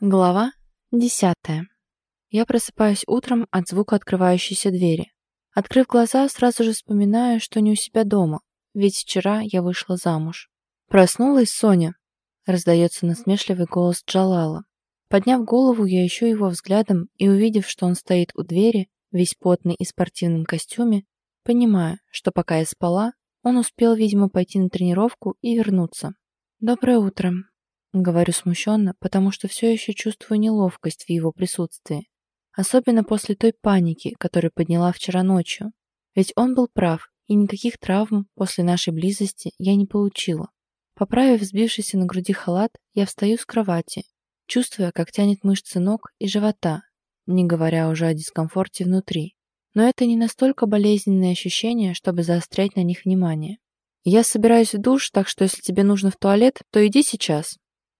Глава десятая. Я просыпаюсь утром от звука открывающейся двери. Открыв глаза, сразу же вспоминаю, что не у себя дома, ведь вчера я вышла замуж. «Проснулась Соня?» — раздается насмешливый голос Джалала. Подняв голову, я ищу его взглядом и, увидев, что он стоит у двери, весь потный и спортивном костюме, понимаю, что пока я спала, он успел, видимо, пойти на тренировку и вернуться. «Доброе утро», Говорю смущенно, потому что все еще чувствую неловкость в его присутствии. Особенно после той паники, которую подняла вчера ночью. Ведь он был прав, и никаких травм после нашей близости я не получила. Поправив сбившийся на груди халат, я встаю с кровати, чувствуя, как тянет мышцы ног и живота, не говоря уже о дискомфорте внутри. Но это не настолько болезненные ощущения, чтобы заострять на них внимание. «Я собираюсь в душ, так что если тебе нужно в туалет, то иди сейчас»,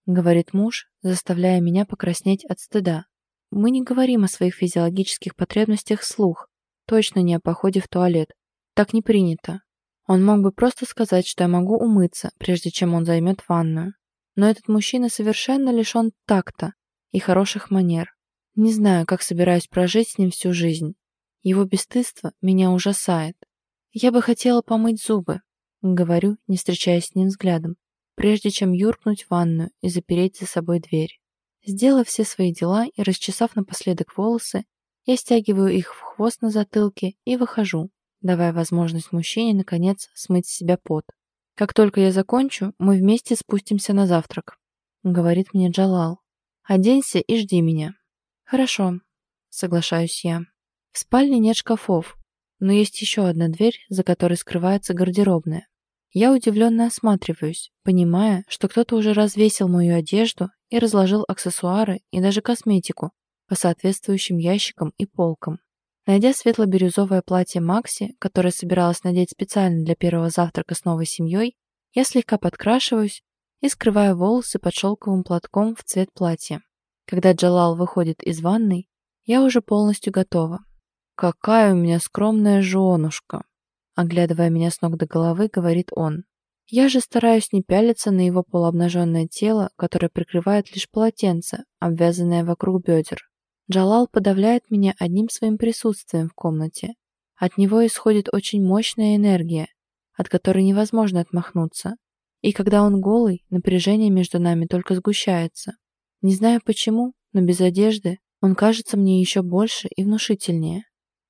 говорит муж, заставляя меня покраснеть от стыда. Мы не говорим о своих физиологических потребностях вслух, точно не о походе в туалет. Так не принято. Он мог бы просто сказать, что я могу умыться, прежде чем он займет ванную. Но этот мужчина совершенно лишен такта и хороших манер. Не знаю, как собираюсь прожить с ним всю жизнь. Его бесстыдство меня ужасает. Я бы хотела помыть зубы, говорю, не встречаясь с ним взглядом прежде чем юркнуть в ванную и запереть за собой дверь. Сделав все свои дела и расчесав напоследок волосы, я стягиваю их в хвост на затылке и выхожу, давая возможность мужчине, наконец, смыть с себя пот. «Как только я закончу, мы вместе спустимся на завтрак», — говорит мне Джалал. «Оденься и жди меня». «Хорошо», — соглашаюсь я. В спальне нет шкафов, но есть еще одна дверь, за которой скрывается гардеробная. Я удивленно осматриваюсь, понимая, что кто-то уже развесил мою одежду и разложил аксессуары и даже косметику по соответствующим ящикам и полкам. Найдя светло-бирюзовое платье Макси, которое собиралась надеть специально для первого завтрака с новой семьей, я слегка подкрашиваюсь и скрываю волосы под шелковым платком в цвет платья. Когда Джалал выходит из ванной, я уже полностью готова. «Какая у меня скромная женушка!» Оглядывая меня с ног до головы, говорит он. Я же стараюсь не пялиться на его полуобнаженное тело, которое прикрывает лишь полотенце, обвязанное вокруг бедер. Джалал подавляет меня одним своим присутствием в комнате. От него исходит очень мощная энергия, от которой невозможно отмахнуться. И когда он голый, напряжение между нами только сгущается. Не знаю почему, но без одежды он кажется мне еще больше и внушительнее.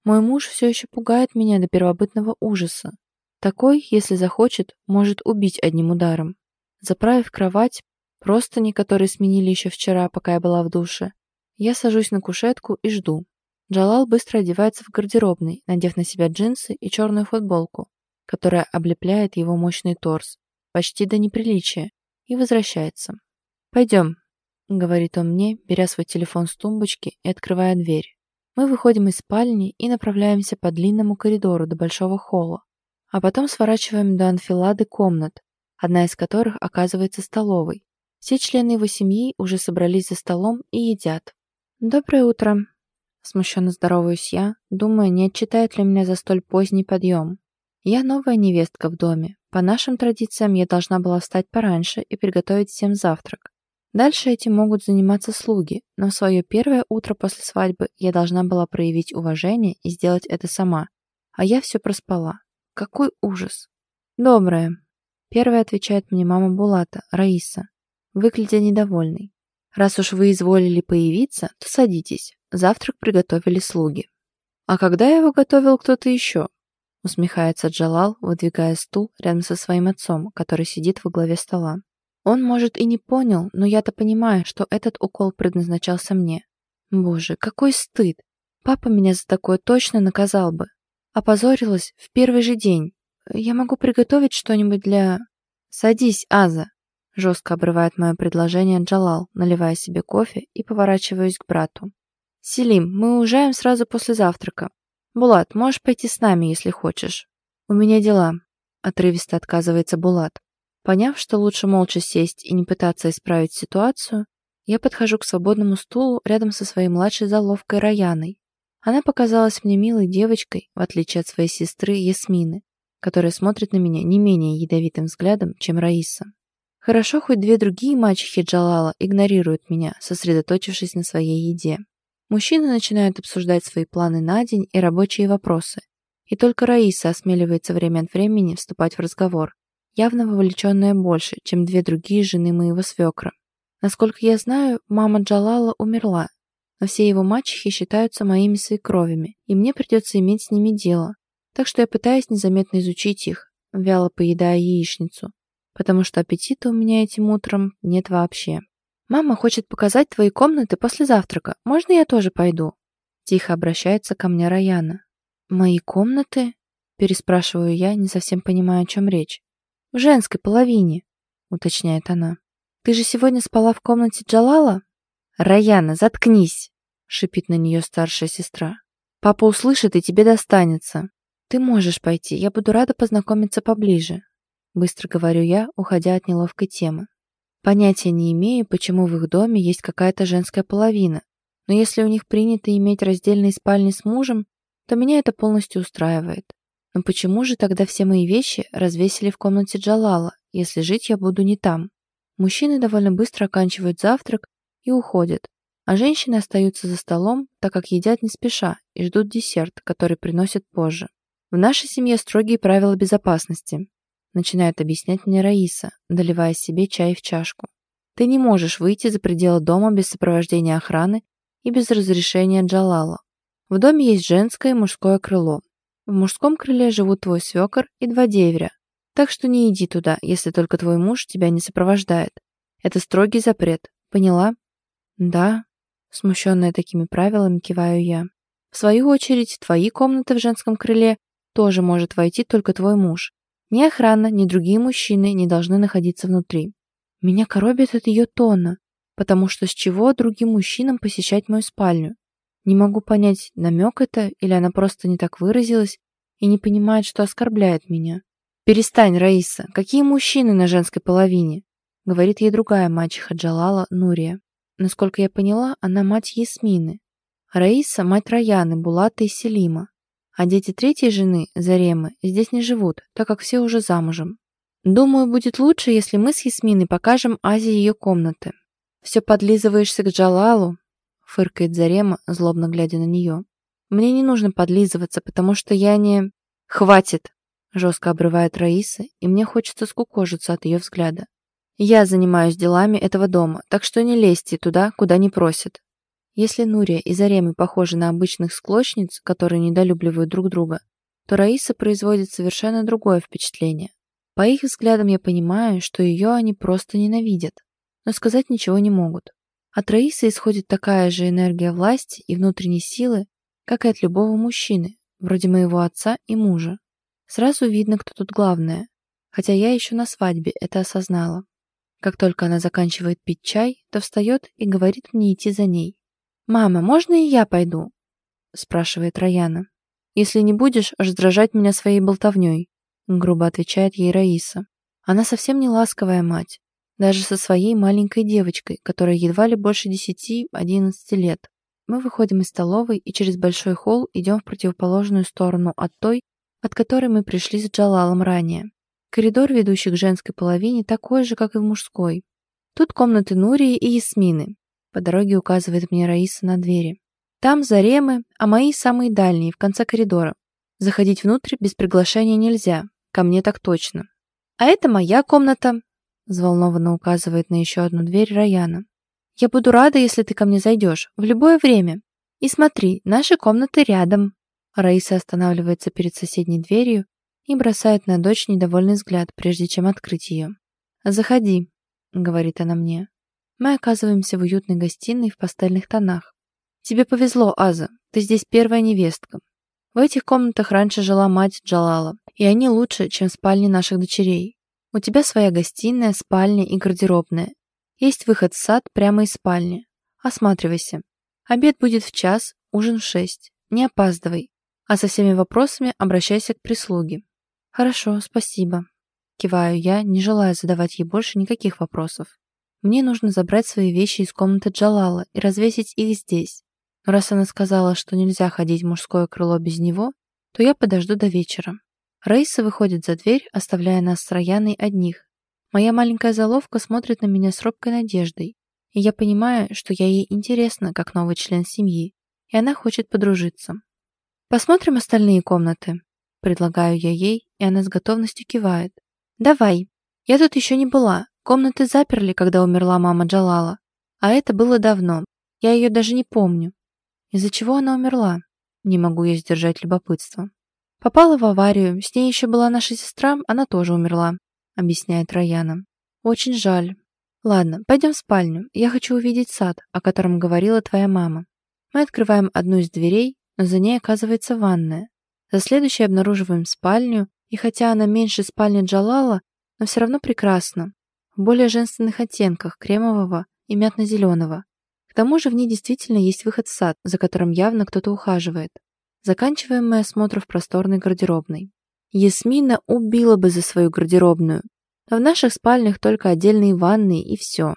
Мой муж все еще пугает меня до первобытного ужаса. Такой, если захочет, может убить одним ударом. Заправив кровать, простыни, которые сменили еще вчера, пока я была в душе, я сажусь на кушетку и жду. Джалал быстро одевается в гардеробный, надев на себя джинсы и черную футболку, которая облепляет его мощный торс, почти до неприличия, и возвращается. «Пойдем», — говорит он мне, беря свой телефон с тумбочки и открывая дверь. Мы выходим из спальни и направляемся по длинному коридору до большого холла, а потом сворачиваем до анфилады комнат, одна из которых оказывается столовой. Все члены его семьи уже собрались за столом и едят. «Доброе утро!» Смущенно здороваюсь я, думая, не отчитает ли меня за столь поздний подъем. Я новая невестка в доме. По нашим традициям я должна была встать пораньше и приготовить всем завтрак. Дальше этим могут заниматься слуги, но в свое первое утро после свадьбы я должна была проявить уважение и сделать это сама. А я все проспала. Какой ужас. Доброе. Первая отвечает мне мама Булата, Раиса, выглядя недовольной. Раз уж вы изволили появиться, то садитесь. Завтрак приготовили слуги. А когда его готовил кто-то еще? Усмехается Джалал, выдвигая стул рядом со своим отцом, который сидит во главе стола. Он, может, и не понял, но я-то понимаю, что этот укол предназначался мне. Боже, какой стыд! Папа меня за такое точно наказал бы. Опозорилась в первый же день. Я могу приготовить что-нибудь для... Садись, Аза. Жестко обрывает мое предложение Джалал, наливая себе кофе и поворачиваюсь к брату. «Селим, мы уезжаем сразу после завтрака. Булат, можешь пойти с нами, если хочешь. У меня дела», — отрывисто отказывается Булат. Поняв, что лучше молча сесть и не пытаться исправить ситуацию, я подхожу к свободному стулу рядом со своей младшей заловкой Раяной. Она показалась мне милой девочкой, в отличие от своей сестры Ясмины, которая смотрит на меня не менее ядовитым взглядом, чем Раиса. Хорошо, хоть две другие мачехи Джалала игнорируют меня, сосредоточившись на своей еде. Мужчины начинают обсуждать свои планы на день и рабочие вопросы. И только Раиса осмеливается время от времени вступать в разговор, явно вовлеченная больше, чем две другие жены моего свекра. Насколько я знаю, мама Джалала умерла, но все его мачехи считаются моими свекровями, и мне придется иметь с ними дело, так что я пытаюсь незаметно изучить их, вяло поедая яичницу, потому что аппетита у меня этим утром нет вообще. «Мама хочет показать твои комнаты после завтрака. Можно я тоже пойду?» Тихо обращается ко мне Раяна. «Мои комнаты?» Переспрашиваю я, не совсем понимая, о чем речь. «В женской половине», уточняет она. «Ты же сегодня спала в комнате Джалала?» «Раяна, заткнись!» шипит на нее старшая сестра. «Папа услышит, и тебе достанется». «Ты можешь пойти, я буду рада познакомиться поближе», быстро говорю я, уходя от неловкой темы. Понятия не имею, почему в их доме есть какая-то женская половина, но если у них принято иметь раздельные спальни с мужем, то меня это полностью устраивает. Но почему же тогда все мои вещи развесили в комнате Джалала, если жить я буду не там? Мужчины довольно быстро оканчивают завтрак и уходят, а женщины остаются за столом, так как едят не спеша и ждут десерт, который приносят позже. В нашей семье строгие правила безопасности начинает объяснять мне Раиса, доливая себе чай в чашку. Ты не можешь выйти за пределы дома без сопровождения охраны и без разрешения Джалала. В доме есть женское и мужское крыло. В мужском крыле живут твой свекор и два деверя. Так что не иди туда, если только твой муж тебя не сопровождает. Это строгий запрет. Поняла? Да. Смущенная такими правилами, киваю я. В свою очередь, твои комнаты в женском крыле тоже может войти только твой муж. Ни охрана, ни другие мужчины не должны находиться внутри. Меня коробит от ее тона, потому что с чего другим мужчинам посещать мою спальню? Не могу понять, намек это, или она просто не так выразилась и не понимает, что оскорбляет меня. «Перестань, Раиса, какие мужчины на женской половине?» говорит ей другая мачеха Джалала, Нурия. Насколько я поняла, она мать Ясмины. Раиса – мать Раяны, Булата и Селима. А дети третьей жены, Заремы, здесь не живут, так как все уже замужем. Думаю, будет лучше, если мы с Ясминой покажем Азе ее комнаты. Все подлизываешься к Джалалу, фыркает Зарема, злобно глядя на нее. Мне не нужно подлизываться, потому что я не... Хватит! Жестко обрывает Раиса, и мне хочется скукожиться от ее взгляда. Я занимаюсь делами этого дома, так что не лезьте туда, куда не просят. Если Нурия и Заремы похожи на обычных склочниц, которые недолюбливают друг друга, то Раиса производит совершенно другое впечатление. По их взглядам я понимаю, что ее они просто ненавидят, но сказать ничего не могут. От Раисы исходит такая же энергия власти и внутренней силы, как и от любого мужчины, вроде моего отца и мужа. Сразу видно, кто тут главное, хотя я еще на свадьбе это осознала. Как только она заканчивает пить чай, то встает и говорит мне идти за ней. «Мама, можно и я пойду?» спрашивает Раяна. «Если не будешь раздражать меня своей болтовней», грубо отвечает ей Раиса. Она совсем не ласковая мать, даже со своей маленькой девочкой, которая едва ли больше 10-11 лет. Мы выходим из столовой и через большой холл идем в противоположную сторону от той, от которой мы пришли с Джалалом ранее. Коридор, ведущий к женской половине, такой же, как и в мужской. Тут комнаты Нурии и Ясмины, по дороге указывает мне Раиса на двери. Там заремы, а мои самые дальние, в конце коридора. Заходить внутрь без приглашения нельзя. Ко мне так точно. А это моя комната, взволнованно указывает на еще одну дверь Раяна. Я буду рада, если ты ко мне зайдешь. В любое время. И смотри, наши комнаты рядом. Раиса останавливается перед соседней дверью и бросает на дочь недовольный взгляд, прежде чем открыть ее. «Заходи», — говорит она мне. Мы оказываемся в уютной гостиной в пастельных тонах. Тебе повезло, Аза, ты здесь первая невестка. В этих комнатах раньше жила мать Джалала, и они лучше, чем спальни наших дочерей. У тебя своя гостиная, спальня и гардеробная. Есть выход в сад прямо из спальни. Осматривайся. Обед будет в час, ужин в шесть. Не опаздывай. А со всеми вопросами обращайся к прислуге. Хорошо, спасибо. Киваю я, не желая задавать ей больше никаких вопросов. Мне нужно забрать свои вещи из комнаты Джалала и развесить их здесь. Но раз она сказала, что нельзя ходить в мужское крыло без него, то я подожду до вечера. Раиса выходит за дверь, оставляя нас с Раяной одних. Моя маленькая заловка смотрит на меня с робкой надеждой, и я понимаю, что я ей интересна как новый член семьи, и она хочет подружиться. «Посмотрим остальные комнаты», — предлагаю я ей, и она с готовностью кивает. «Давай. Я тут еще не была. Комнаты заперли, когда умерла мама Джалала. А это было давно. Я ее даже не помню. Из-за чего она умерла? Не могу я сдержать любопытство. Попала в аварию, с ней еще была наша сестра, она тоже умерла», — объясняет Раяна. «Очень жаль. Ладно, пойдем в спальню. Я хочу увидеть сад, о котором говорила твоя мама». Мы открываем одну из дверей, но за ней оказывается ванная. За следующей обнаруживаем спальню, и хотя она меньше спальни Джалала, но все равно прекрасна. В более женственных оттенках кремового и мятно-зеленого. К тому же в ней действительно есть выход в сад, за которым явно кто-то ухаживает. Заканчиваем мы осмотр в просторной гардеробной. Ясмина убила бы за свою гардеробную, но в наших спальнях только отдельные ванные и все,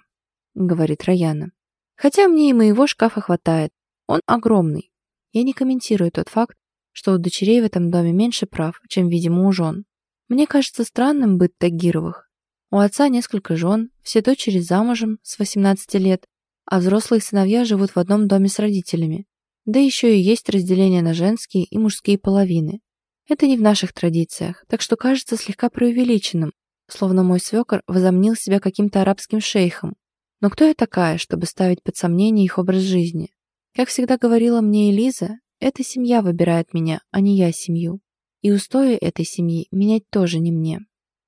говорит Раяна. Хотя мне и моего шкафа хватает, он огромный. Я не комментирую тот факт, что у дочерей в этом доме меньше прав, чем, видимо, у жен. Мне кажется странным быт Тагировых. У отца несколько жен, все дочери замужем с 18 лет, а взрослые сыновья живут в одном доме с родителями. Да еще и есть разделение на женские и мужские половины. Это не в наших традициях, так что кажется слегка преувеличенным, словно мой свекор возомнил себя каким-то арабским шейхом. Но кто я такая, чтобы ставить под сомнение их образ жизни? Как всегда говорила мне Элиза, эта семья выбирает меня, а не я семью. И устои этой семьи менять тоже не мне.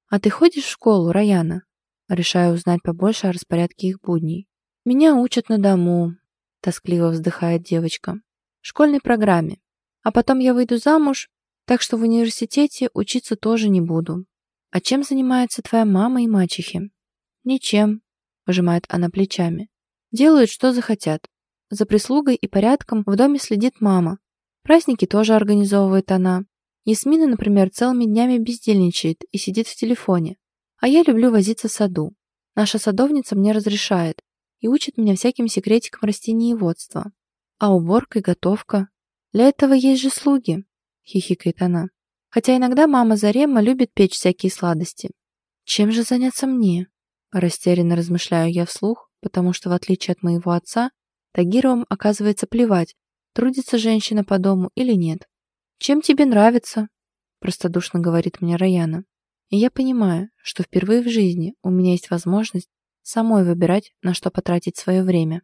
А ты ходишь в школу, Раяна? Решаю узнать побольше о распорядке их будней. Меня учат на дому, тоскливо вздыхает девочка. Школьной программе. А потом я выйду замуж, так что в университете учиться тоже не буду. А чем занимается твоя мама и мачехи? Ничем, пожимает она плечами. Делают, что захотят. За прислугой и порядком в доме следит мама. Праздники тоже организовывает она. Ясмина, например, целыми днями бездельничает и сидит в телефоне. А я люблю возиться в саду. Наша садовница мне разрешает и учит меня всяким секретикам растениеводства. А уборка и готовка? Для этого есть же слуги, хихикает она. Хотя иногда мама Зарема любит печь всякие сладости. Чем же заняться мне? Растерянно размышляю я вслух, потому что, в отличие от моего отца, Тагировым оказывается плевать, трудится женщина по дому или нет. «Чем тебе нравится?» – простодушно говорит мне Раяна. И я понимаю, что впервые в жизни у меня есть возможность самой выбирать, на что потратить свое время.